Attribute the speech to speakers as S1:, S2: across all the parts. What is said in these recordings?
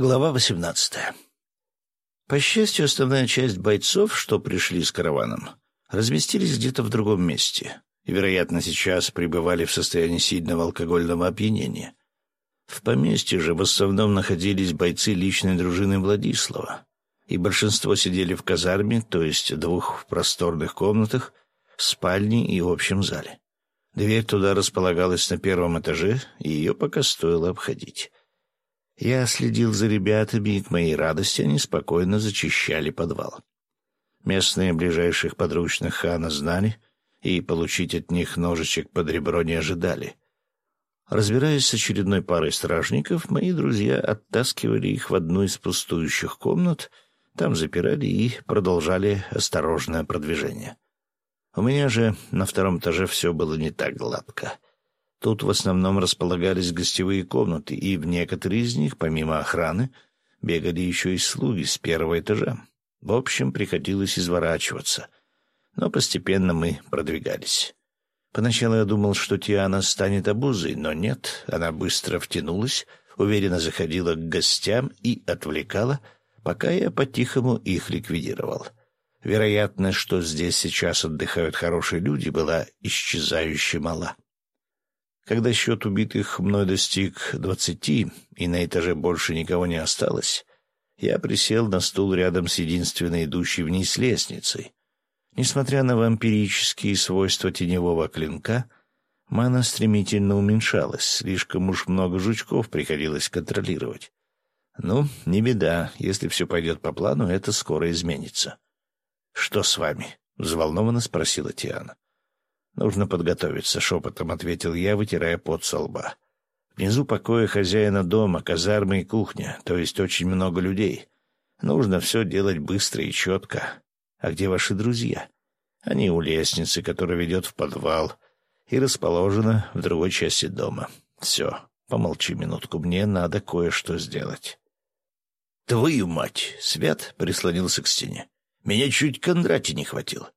S1: Глава 18. По счастью, основная часть бойцов, что пришли с караваном, разместились где-то в другом месте и, вероятно, сейчас пребывали в состоянии сильного алкогольного опьянения. В поместье же в основном находились бойцы личной дружины Владислава, и большинство сидели в казарме, то есть двух просторных комнатах, спальне и общем зале. Дверь туда располагалась на первом этаже, и ее пока стоило обходить. Я следил за ребятами, и к моей радости они спокойно зачищали подвал. Местные ближайших подручных хана знали, и получить от них ножичек под ребро не ожидали. Разбираясь с очередной парой стражников, мои друзья оттаскивали их в одну из пустующих комнат, там запирали и продолжали осторожное продвижение. У меня же на втором этаже все было не так гладко — Тут в основном располагались гостевые комнаты, и в некоторые из них, помимо охраны, бегали еще и слуги с первого этажа. В общем, приходилось изворачиваться. Но постепенно мы продвигались. Поначалу я думал, что Тиана станет обузой, но нет, она быстро втянулась, уверенно заходила к гостям и отвлекала, пока я по-тихому их ликвидировал. Вероятность, что здесь сейчас отдыхают хорошие люди, была исчезающе мала. Когда счет убитых мной достиг двадцати, и на этаже больше никого не осталось, я присел на стул рядом с единственной идущей вниз лестницей. Несмотря на вампирические свойства теневого клинка, мана стремительно уменьшалась, слишком уж много жучков приходилось контролировать. Ну, не беда, если все пойдет по плану, это скоро изменится. — Что с вами? — взволнованно спросила Тиана. «Нужно подготовиться», — шепотом ответил я, вытирая пот со лба. «Внизу покоя хозяина дома, казармы и кухня, то есть очень много людей. Нужно все делать быстро и четко. А где ваши друзья?» «Они у лестницы, которая ведет в подвал, и расположена в другой части дома. Все, помолчи минутку, мне надо кое-что сделать». «Твою мать!» — Свят прислонился к стене. «Меня чуть Кондрати не хватило.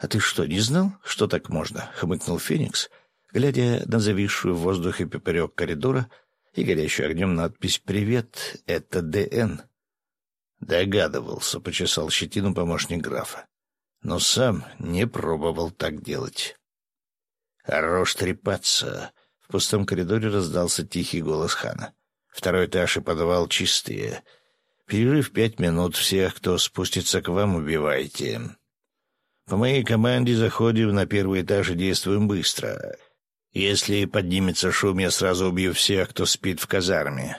S1: «А ты что, не знал, что так можно?» — хмыкнул Феникс, глядя на зависшую в воздухе поперек коридора и горящую огнем надпись «Привет, это ДН». Догадывался, почесал щетину помощник графа, но сам не пробовал так делать. «Хорош трепаться!» — в пустом коридоре раздался тихий голос хана. «Второй этаж и подвал чистые. Перерыв пять минут. Всех, кто спустится к вам, убивайте. По моей команде заходим на первый этаж и действуем быстро. Если поднимется шум, я сразу убью всех, кто спит в казарме.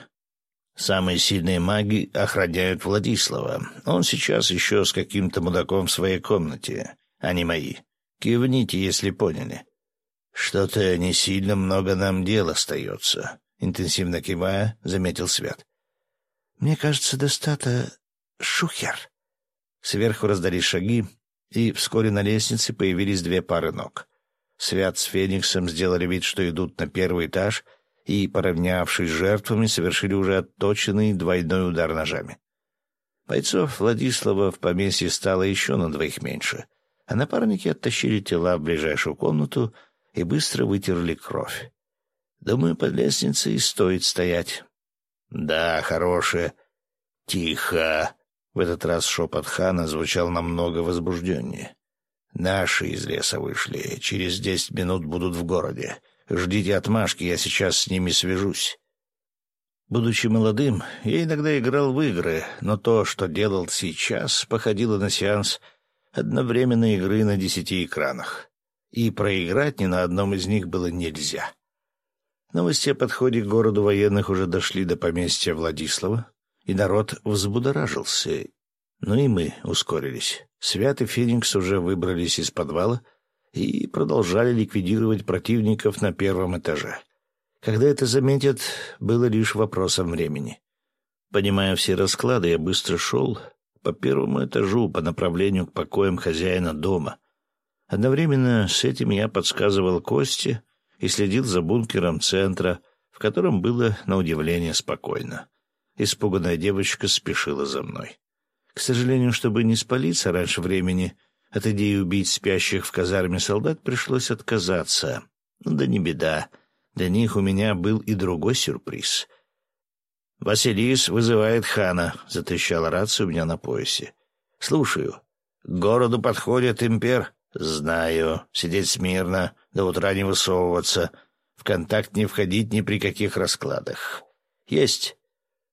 S1: Самые сильные маги охраняют Владислава. Он сейчас еще с каким-то мудаком в своей комнате, а не мои. Кивните, если поняли. Что-то не сильно много нам дел остается, — интенсивно кивая, заметил Свят. Мне кажется, достаточно шухер. Сверху раздались шаги, и вскоре на лестнице появились две пары ног. Свят с Фениксом сделали вид, что идут на первый этаж, и, поравнявшись с жертвами, совершили уже отточенный двойной удар ножами. Бойцов Владислава в поместье стало еще на двоих меньше, а напарники оттащили тела в ближайшую комнату и быстро вытерли кровь. Думаю, под лестницей стоит стоять. — Да, хорошая. — Тихо. В этот раз шепот хана звучал намного возбужденнее. «Наши из леса вышли. Через десять минут будут в городе. Ждите отмашки, я сейчас с ними свяжусь». Будучи молодым, я иногда играл в игры, но то, что делал сейчас, походило на сеанс одновременной игры на десяти экранах. И проиграть ни на одном из них было нельзя. Новости о подходе к городу военных уже дошли до поместья Владислава, и народ взбудоражился. Ну и мы ускорились. Свят и Феникс уже выбрались из подвала и продолжали ликвидировать противников на первом этаже. Когда это заметят, было лишь вопросом времени. Понимая все расклады, я быстро шел по первому этажу по направлению к покоям хозяина дома. Одновременно с этим я подсказывал Косте и следил за бункером центра, в котором было, на удивление, спокойно. Испуганная девочка спешила за мной. К сожалению, чтобы не спалиться раньше времени, от идеи убить спящих в казарме солдат пришлось отказаться. Да не беда. Для них у меня был и другой сюрприз. «Василис вызывает хана», — затрещала рация у меня на поясе. «Слушаю. К городу подходит импер?» «Знаю. Сидеть смирно, до утра не высовываться. В контакт не входить ни при каких раскладах. Есть.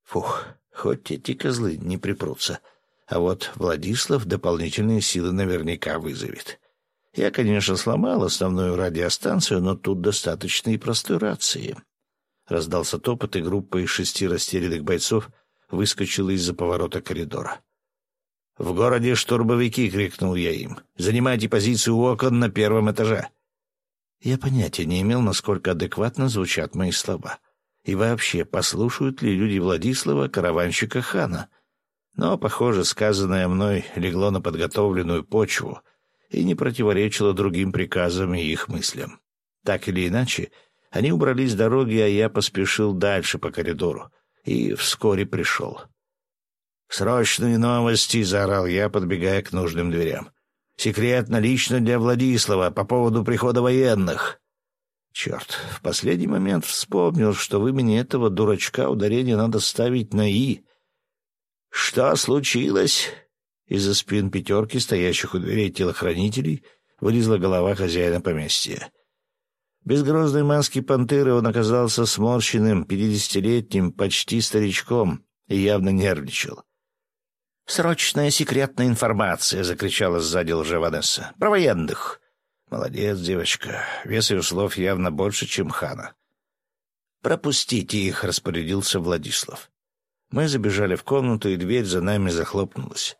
S1: Фух, хоть эти козлы не припрутся. А вот Владислав дополнительные силы наверняка вызовет. Я, конечно, сломал основную радиостанцию, но тут достаточно и простой рации. Раздался топот, и группа из шести растерянных бойцов выскочила из-за поворота коридора. «В городе штурмовики!» — крикнул я им. «Занимайте позицию у окон на первом этаже!» Я понятия не имел, насколько адекватно звучат мои слова. И вообще, послушают ли люди Владислава, караванщика хана? Но, похоже, сказанное мной легло на подготовленную почву и не противоречило другим приказам и их мыслям. Так или иначе, они убрались с дороги, а я поспешил дальше по коридору и вскоре пришел. «Срочные новости!» — заорал я, подбегая к нужным дверям. Секретно лично для Владислава по поводу прихода военных. Черт, в последний момент вспомнил, что в имени этого дурачка ударение надо ставить на «и». Что случилось? Из-за спин пятерки, стоящих у дверей телохранителей, вылезла голова хозяина поместья. Без грозной маски пантеры он оказался сморщенным, пятидесятилетним, почти старичком и явно нервничал. «Срочная секретная информация!» — закричала сзади лжеванесса. «Про военных!» «Молодец, девочка. Вес ее слов явно больше, чем хана». «Пропустите их!» — распорядился Владислав. Мы забежали в комнату, и дверь за нами захлопнулась.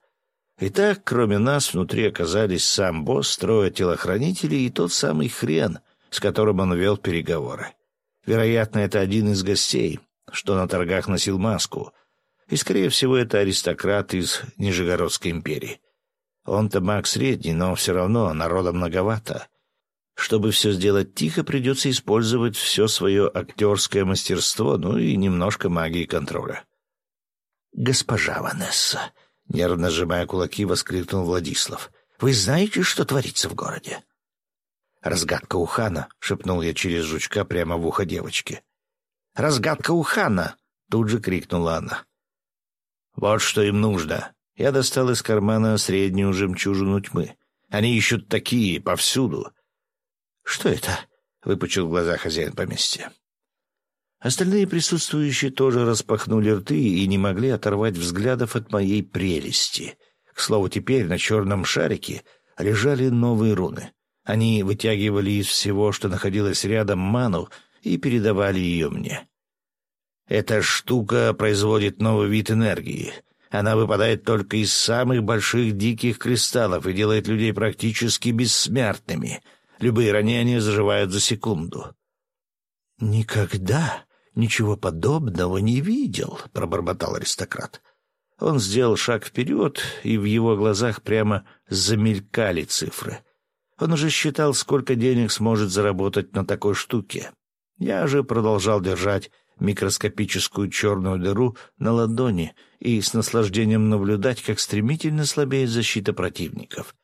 S1: Итак, кроме нас, внутри оказались сам босс, трое телохранителей и тот самый хрен, с которым он вел переговоры. Вероятно, это один из гостей, что на торгах носил маску — и, скорее всего, это аристократ из Нижегородской империи. Он-то маг средний, но все равно народа многовато. Чтобы все сделать тихо, придется использовать все свое актерское мастерство, ну и немножко магии контроля. «Госпожа Ванесса!» — нервно сжимая кулаки, воскликнул Владислав. «Вы знаете, что творится в городе?» «Разгадка у хана», — шепнул я через жучка прямо в ухо девочки. «Разгадка у хана!» — тут же крикнула она. Вот что им нужно. Я достал из кармана среднюю жемчужину тьмы. Они ищут такие повсюду. Что это? выпучил глаза хозяин поместья. Остальные присутствующие тоже распахнули рты и не могли оторвать взглядов от моей прелести. К слову, теперь на черном шарике лежали новые руны. Они вытягивали из всего, что находилось рядом, ману и передавали ее мне. Эта штука производит новый вид энергии. Она выпадает только из самых больших диких кристаллов и делает людей практически бессмертными. Любые ранения заживают за секунду. «Никогда ничего подобного не видел», — пробормотал аристократ. Он сделал шаг вперед, и в его глазах прямо замелькали цифры. Он уже считал, сколько денег сможет заработать на такой штуке. Я же продолжал держать микроскопическую черную дыру на ладони и с наслаждением наблюдать, как стремительно слабеет защита противников.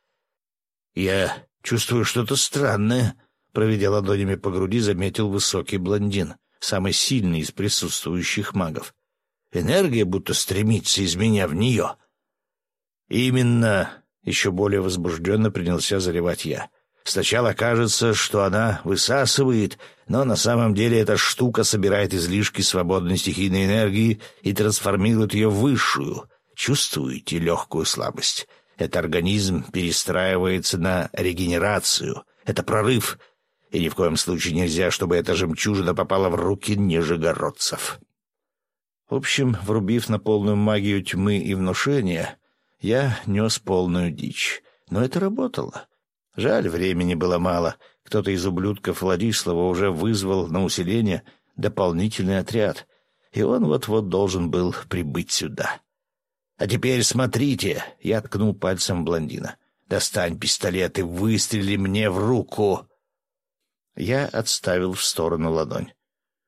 S1: «Я чувствую что-то странное», — проведя ладонями по груди, заметил высокий блондин, самый сильный из присутствующих магов. «Энергия будто стремится из меня в нее». «Именно», — еще более возбужденно принялся заливать я. Сначала кажется, что она высасывает, но на самом деле эта штука собирает излишки свободной стихийной энергии и трансформирует ее в высшую. Чувствуете легкую слабость? Это организм перестраивается на регенерацию. Это прорыв. И ни в коем случае нельзя, чтобы эта жемчужина попала в руки нижегородцев. В общем, врубив на полную магию тьмы и внушения, я нес полную дичь. Но это работало. Жаль, времени было мало. Кто-то из ублюдков Владислава уже вызвал на усиление дополнительный отряд, и он вот-вот должен был прибыть сюда. «А теперь смотрите!» — я ткнул пальцем блондина. «Достань пистолет и выстрели мне в руку!» Я отставил в сторону ладонь.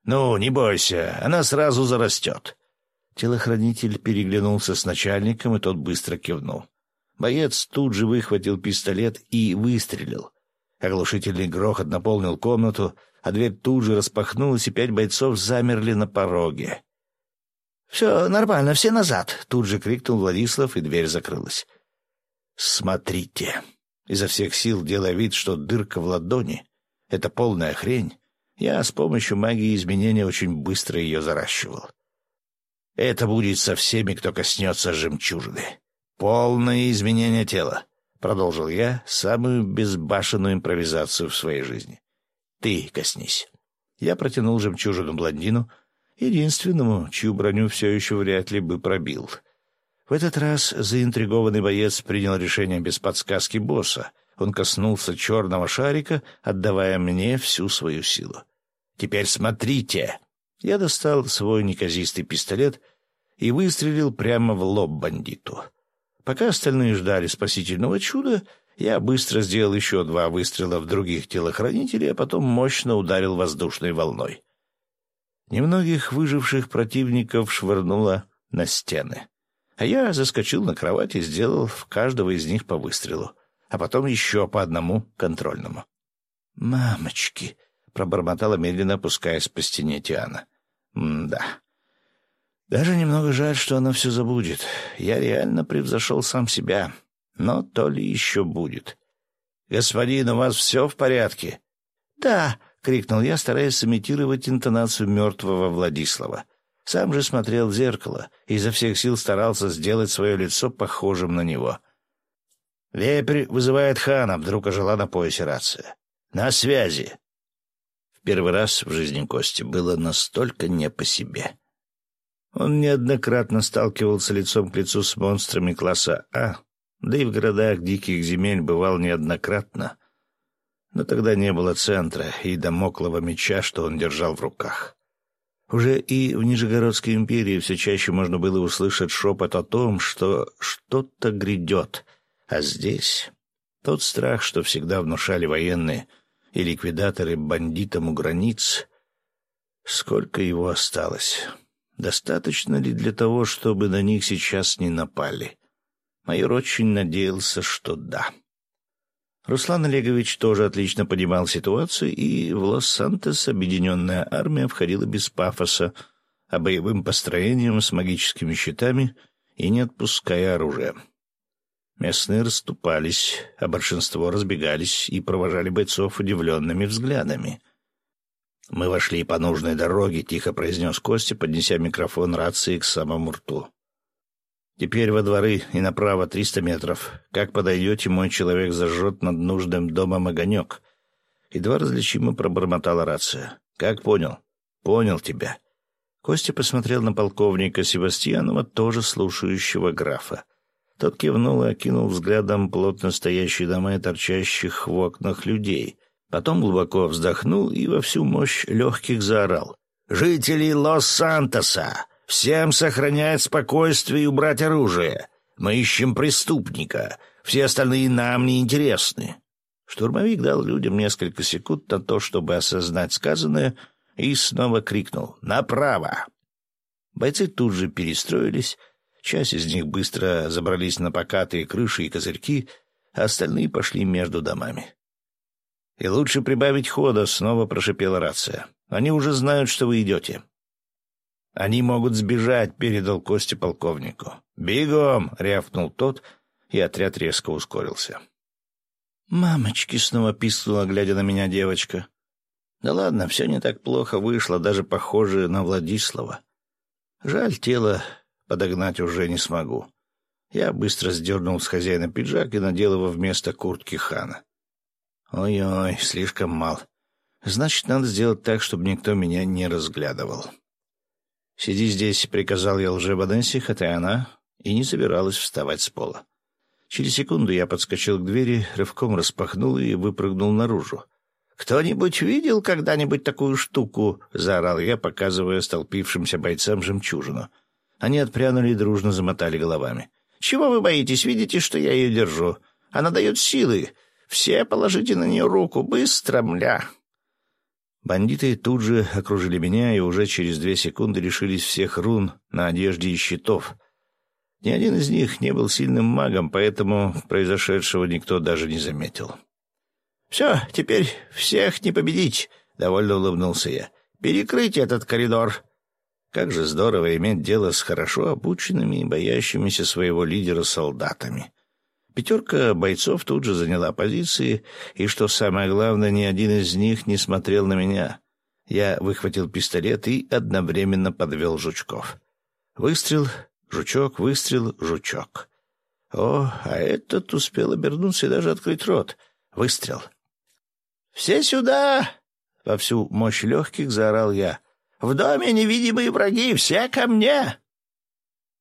S1: «Ну, не бойся, она сразу зарастет». Телохранитель переглянулся с начальником, и тот быстро кивнул. Боец тут же выхватил пистолет и выстрелил. Оглушительный грохот наполнил комнату, а дверь тут же распахнулась, и пять бойцов замерли на пороге. «Все нормально, все назад!» — тут же крикнул Владислав, и дверь закрылась. «Смотрите!» Изо всех сил, делая вид, что дырка в ладони — это полная хрень, я с помощью магии изменения очень быстро ее заращивал. Это будет со всеми, кто коснется жемчужины. Полное изменение тела. Продолжил я самую безбашенную импровизацию в своей жизни. Ты коснись. Я протянул жемчужину блондину, единственному, чью броню все еще вряд ли бы пробил. В этот раз заинтригованный боец принял решение без подсказки босса. Он коснулся черного шарика, отдавая мне всю свою силу. «Теперь смотрите!» Я достал свой неказистый пистолет и выстрелил прямо в лоб бандиту. Пока остальные ждали спасительного чуда, я быстро сделал еще два выстрела в других телохранителей, а потом мощно ударил воздушной волной. Немногих выживших противников швырнуло на стены. А я заскочил на кровать и сделал в каждого из них по выстрелу, а потом еще по одному контрольному. «Мамочки!» пробормотала, медленно опускаясь по стене Тиана. «М-да. Даже немного жаль, что она все забудет. Я реально превзошел сам себя. Но то ли еще будет. «Господин, у вас все в порядке?» «Да!» — крикнул я, стараясь сымитировать интонацию мертвого Владислава. Сам же смотрел в зеркало и изо всех сил старался сделать свое лицо похожим на него. «Вепрь вызывает хана», — вдруг ожила на поясе рация. «На связи». Первый раз в жизни Кости было настолько не по себе. Он неоднократно сталкивался лицом к лицу с монстрами класса А, да и в городах диких земель бывал неоднократно. Но тогда не было центра и домоклого меча, что он держал в руках. Уже и в Нижегородской империи все чаще можно было услышать шепот о том, что что-то грядет, а здесь тот страх, что всегда внушали военные — и ликвидаторы бандитам у границ. Сколько его осталось? Достаточно ли для того, чтобы на них сейчас не напали? Майор очень надеялся, что да. Руслан Олегович тоже отлично понимал ситуацию, и в Лос-Сантос объединенная армия входила без пафоса, а боевым построением с магическими щитами и не отпуская оружия. Местные расступались, а большинство разбегались и провожали бойцов удивленными взглядами. «Мы вошли по нужной дороге», — тихо произнес Костя, поднеся микрофон рации к самому рту. «Теперь во дворы и направо триста метров. Как подойдете, мой человек зажжет над нужным домом огонек». Едва различимо пробормотала рация. «Как понял?» «Понял тебя». Костя посмотрел на полковника Севастьянова, тоже слушающего графа. Тот кивнул и окинул взглядом плотно стоящие дома и торчащих в окнах людей. Потом глубоко вздохнул и во всю мощь легких заорал. «Жители Лос-Сантоса! Всем сохранять спокойствие и убрать оружие! Мы ищем преступника! Все остальные нам не интересны!» Штурмовик дал людям несколько секунд на то, чтобы осознать сказанное, и снова крикнул «Направо!». Бойцы тут же перестроились, Часть из них быстро забрались на покатые крыши и козырьки, а остальные пошли между домами. «И лучше прибавить хода», — снова прошипела рация. «Они уже знают, что вы идете». «Они могут сбежать», — передал Костя полковнику. «Бегом!» — рявкнул тот, и отряд резко ускорился. «Мамочки!» — снова пискнула, глядя на меня девочка. «Да ладно, все не так плохо вышло, даже похоже на Владислава. Жаль, тело подогнать уже не смогу. Я быстро сдернул с хозяина пиджак и надел его вместо куртки хана. Ой-ой, слишком мал. Значит, надо сделать так, чтобы никто меня не разглядывал. «Сиди здесь», — приказал я лже-Ваденси, хотя она и не собиралась вставать с пола. Через секунду я подскочил к двери, рывком распахнул и выпрыгнул наружу. «Кто-нибудь видел когда-нибудь такую штуку?» — заорал я, показывая столпившимся бойцам жемчужину — они отпрянули и дружно замотали головами. «Чего вы боитесь? Видите, что я ее держу? Она дает силы. Все положите на нее руку. Быстро, мля!» Бандиты тут же окружили меня и уже через две секунды лишились всех рун на одежде и щитов. Ни один из них не был сильным магом, поэтому произошедшего никто даже не заметил. «Все, теперь всех не победить», — довольно улыбнулся я. «Перекрыть этот коридор. Как же здорово иметь дело с хорошо обученными и боящимися своего лидера солдатами. Пятерка бойцов тут же заняла позиции, и, что самое главное, ни один из них не смотрел на меня. Я выхватил пистолет и одновременно подвел жучков. Выстрел, жучок, выстрел, жучок. О, а этот успел обернуться и даже открыть рот. Выстрел. «Все сюда!» — во всю мощь легких заорал я. В доме невидимые враги, все ко мне!»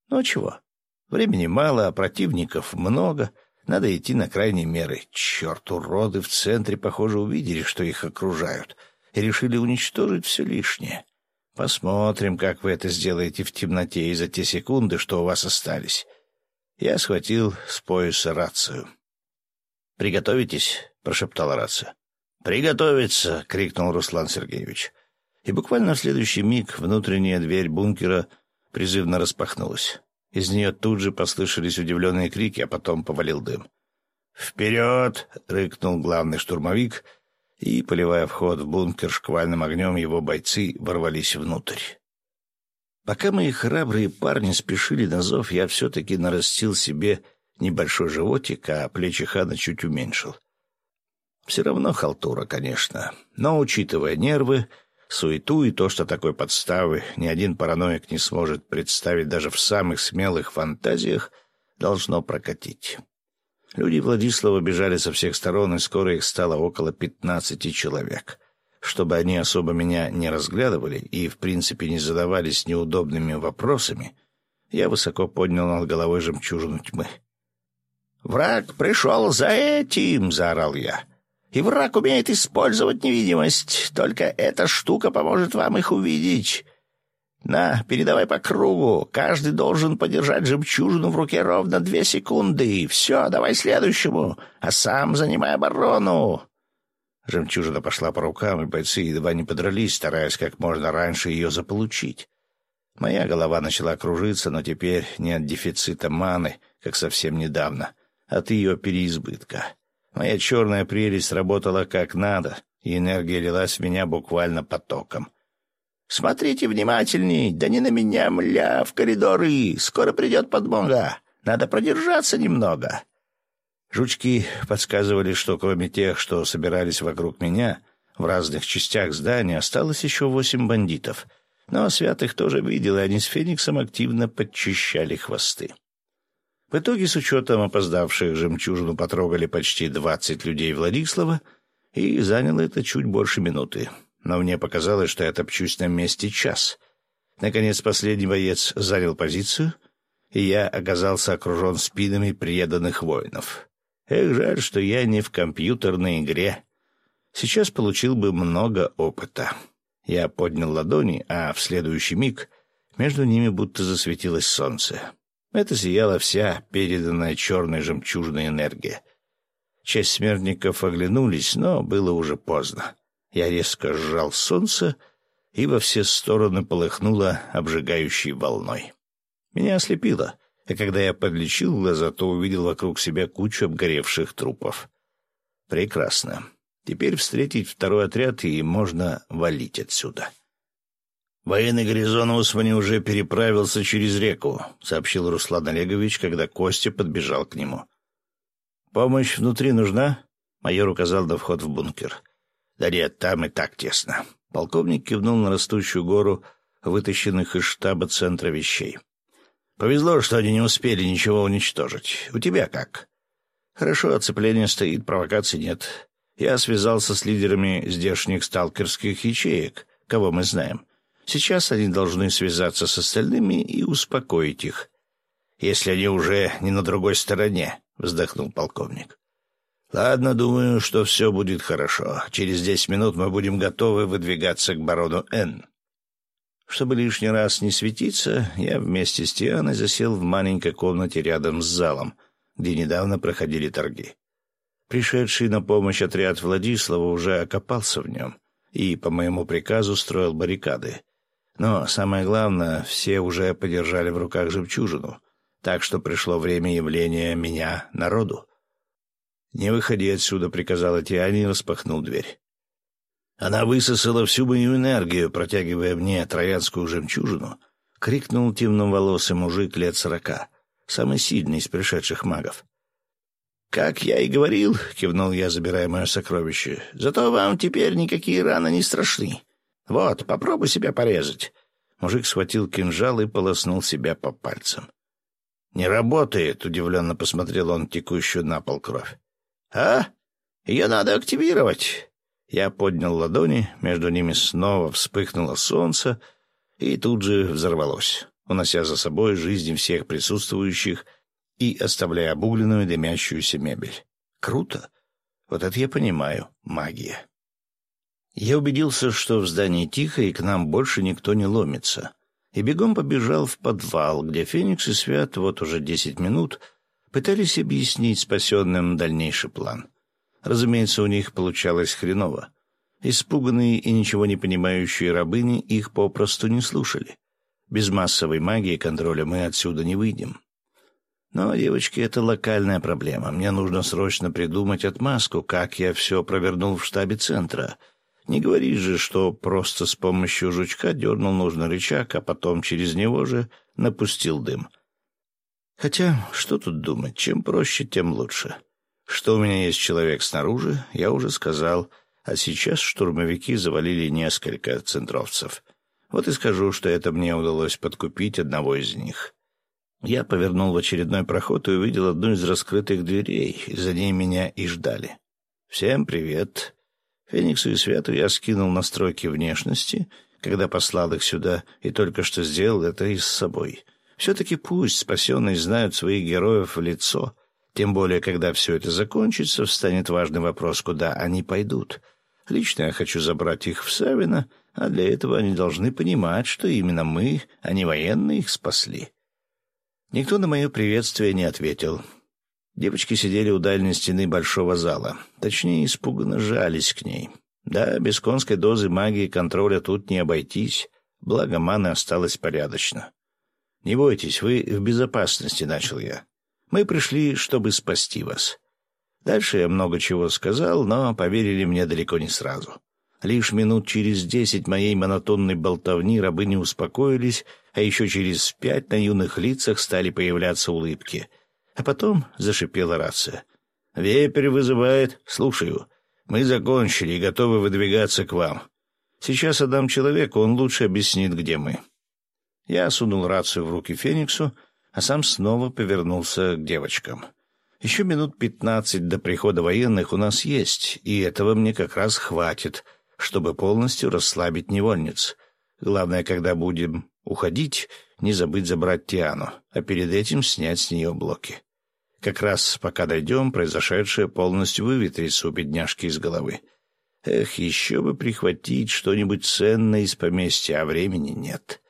S1: Ну чего, времени мало, а противников много. Надо идти на крайние меры. Черт, уроды в центре, похоже, увидели, что их окружают, и решили уничтожить все лишнее. Посмотрим, как вы это сделаете в темноте и за те секунды, что у вас остались. Я схватил с пояса рацию. «Приготовитесь», — прошептала рация. «Приготовиться!» — крикнул Руслан Сергеевич и буквально в следующий миг внутренняя дверь бункера призывно распахнулась. Из нее тут же послышались удивленные крики, а потом повалил дым. «Вперед!» — рыкнул главный штурмовик, и, поливая вход в бункер шквальным огнем, его бойцы ворвались внутрь. Пока мои храбрые парни спешили на зов, я все-таки нарастил себе небольшой животик, а плечи хана чуть уменьшил. Все равно халтура, конечно, но, учитывая нервы, суету и то, что такой подставы ни один параноик не сможет представить даже в самых смелых фантазиях, должно прокатить. Люди Владислава бежали со всех сторон, и скоро их стало около пятнадцати человек. Чтобы они особо меня не разглядывали и, в принципе, не задавались неудобными вопросами, я высоко поднял над головой жемчужину тьмы. «Враг пришел за этим!» — заорал я. И враг умеет использовать невидимость. Только эта штука поможет вам их увидеть. На, передавай по кругу. Каждый должен подержать жемчужину в руке ровно две секунды. Все, давай следующему. А сам занимай оборону. Жемчужина пошла по рукам, и бойцы едва не подрались, стараясь как можно раньше ее заполучить. Моя голова начала кружиться, но теперь не от дефицита маны, как совсем недавно, а от ее переизбытка. Моя черная прелесть работала как надо, и энергия лилась в меня буквально потоком. «Смотрите внимательней! Да не на меня, мля, в коридоры! Скоро придет подмога! Надо продержаться немного!» Жучки подсказывали, что кроме тех, что собирались вокруг меня, в разных частях здания осталось еще восемь бандитов. Но Святых тоже видел, и они с Фениксом активно подчищали хвосты. В итоге, с учетом опоздавших, жемчужину потрогали почти двадцать людей Владислава, и заняло это чуть больше минуты. Но мне показалось, что я топчусь на месте час. Наконец, последний боец занял позицию, и я оказался окружен спинами преданных воинов. Эх, жаль, что я не в компьютерной игре. Сейчас получил бы много опыта. Я поднял ладони, а в следующий миг между ними будто засветилось солнце. Это сияла вся переданная черной жемчужной энергия. Часть смертников оглянулись, но было уже поздно. Я резко сжал солнце, и во все стороны полыхнуло обжигающей волной. Меня ослепило, и когда я подлечил глаза, то увидел вокруг себя кучу обгоревших трупов. Прекрасно. Теперь встретить второй отряд, и можно валить отсюда. «Военный гарнизон Усмани уже переправился через реку», — сообщил Руслан Олегович, когда Костя подбежал к нему. «Помощь внутри нужна?» — майор указал на вход в бункер. «Да нет, там и так тесно». Полковник кивнул на растущую гору, вытащенных из штаба центра вещей. «Повезло, что они не успели ничего уничтожить. У тебя как?» «Хорошо, оцепление стоит, провокаций нет. Я связался с лидерами здешних сталкерских ячеек, кого мы знаем». Сейчас они должны связаться с остальными и успокоить их. Если они уже не на другой стороне, — вздохнул полковник. Ладно, думаю, что все будет хорошо. Через десять минут мы будем готовы выдвигаться к барону Н. Чтобы лишний раз не светиться, я вместе с Тианой засел в маленькой комнате рядом с залом, где недавно проходили торги. Пришедший на помощь отряд Владислава уже окопался в нем и, по моему приказу, строил баррикады, но самое главное, все уже подержали в руках жемчужину, так что пришло время явления меня народу. «Не выходи отсюда», — приказала Тиане и распахнул дверь. Она высосала всю мою энергию, протягивая мне троянскую жемчужину, — крикнул темноволосый мужик лет сорока, самый сильный из пришедших магов. «Как я и говорил», — кивнул я, забирая мое сокровище, — «зато вам теперь никакие раны не страшны. Вот, попробуй себя порезать». Мужик схватил кинжал и полоснул себя по пальцам. «Не работает», — удивленно посмотрел он текущую на пол кровь. «А? Ее надо активировать». Я поднял ладони, между ними снова вспыхнуло солнце и тут же взорвалось, унося за собой жизни всех присутствующих и оставляя обугленную дымящуюся мебель. Круто. Вот это я понимаю. Магия. Я убедился, что в здании тихо, и к нам больше никто не ломится. И бегом побежал в подвал, где Феникс и Свят вот уже десять минут пытались объяснить спасенным дальнейший план. Разумеется, у них получалось хреново. Испуганные и ничего не понимающие рабыни их попросту не слушали. Без массовой магии и контроля мы отсюда не выйдем. Но, девочки, это локальная проблема. Мне нужно срочно придумать отмазку, как я все провернул в штабе центра. Не говори же, что просто с помощью жучка дернул нужный рычаг, а потом через него же напустил дым. Хотя, что тут думать, чем проще, тем лучше. Что у меня есть человек снаружи, я уже сказал, а сейчас штурмовики завалили несколько центровцев. Вот и скажу, что это мне удалось подкупить одного из них. Я повернул в очередной проход и увидел одну из раскрытых дверей, за ней меня и ждали. «Всем привет!» Фениксу и Свету я скинул настройки внешности, когда послал их сюда, и только что сделал это и с собой. Все-таки пусть спасенные знают своих героев в лицо — тем более, когда все это закончится, встанет важный вопрос, куда они пойдут. Лично я хочу забрать их в Савино, а для этого они должны понимать, что именно мы, а не военные, их спасли. Никто на мое приветствие не ответил. Девочки сидели у дальней стены большого зала. Точнее, испуганно жались к ней. Да, без конской дозы магии контроля тут не обойтись. Благо, маны осталось порядочно. «Не бойтесь, вы в безопасности», — начал я. Мы пришли, чтобы спасти вас. Дальше я много чего сказал, но поверили мне далеко не сразу. Лишь минут через десять моей монотонной болтовни рабы не успокоились, а еще через пять на юных лицах стали появляться улыбки. А потом зашипела рация. «Вепрь вызывает. Слушаю. Мы закончили и готовы выдвигаться к вам. Сейчас отдам человеку, он лучше объяснит, где мы». Я сунул рацию в руки Фениксу, а сам снова повернулся к девочкам. «Еще минут пятнадцать до прихода военных у нас есть, и этого мне как раз хватит, чтобы полностью расслабить невольниц. Главное, когда будем уходить, не забыть забрать Тиану, а перед этим снять с нее блоки. Как раз пока дойдем, произошедшее полностью выветрится у бедняжки из головы. Эх, еще бы прихватить что-нибудь ценное из поместья, а времени нет.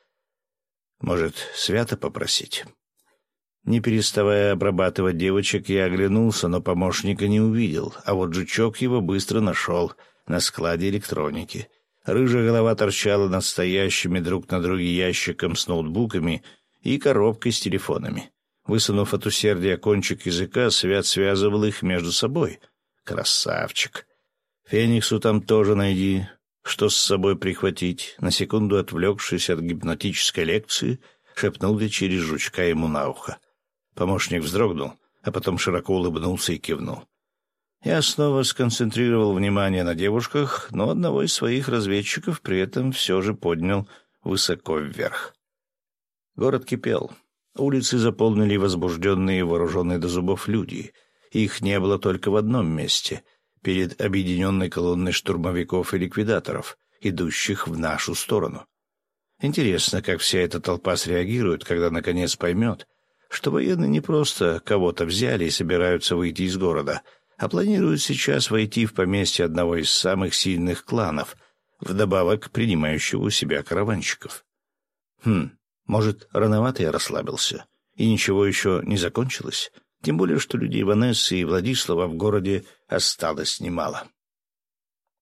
S1: Может, свято попросить?» Не переставая обрабатывать девочек, я оглянулся, но помощника не увидел, а вот жучок его быстро нашел на складе электроники. Рыжая голова торчала над стоящими друг на друге ящиком с ноутбуками и коробкой с телефонами. Высунув от усердия кончик языка, Свят связывал их между собой. Красавчик! Фениксу там тоже найди, что с собой прихватить. На секунду отвлекшись от гипнотической лекции, шепнул я через жучка ему на ухо. Помощник вздрогнул, а потом широко улыбнулся и кивнул. Я снова сконцентрировал внимание на девушках, но одного из своих разведчиков при этом все же поднял высоко вверх. Город кипел. Улицы заполнили возбужденные вооруженные до зубов люди. Их не было только в одном месте — перед объединенной колонной штурмовиков и ликвидаторов, идущих в нашу сторону. Интересно, как вся эта толпа среагирует, когда наконец поймет, что военные не просто кого-то взяли и собираются выйти из города, а планируют сейчас войти в поместье одного из самых сильных кланов, вдобавок принимающего у себя караванщиков. Хм, может, рановато я расслабился, и ничего еще не закончилось? Тем более, что людей Ванессы и Владислава в городе осталось немало.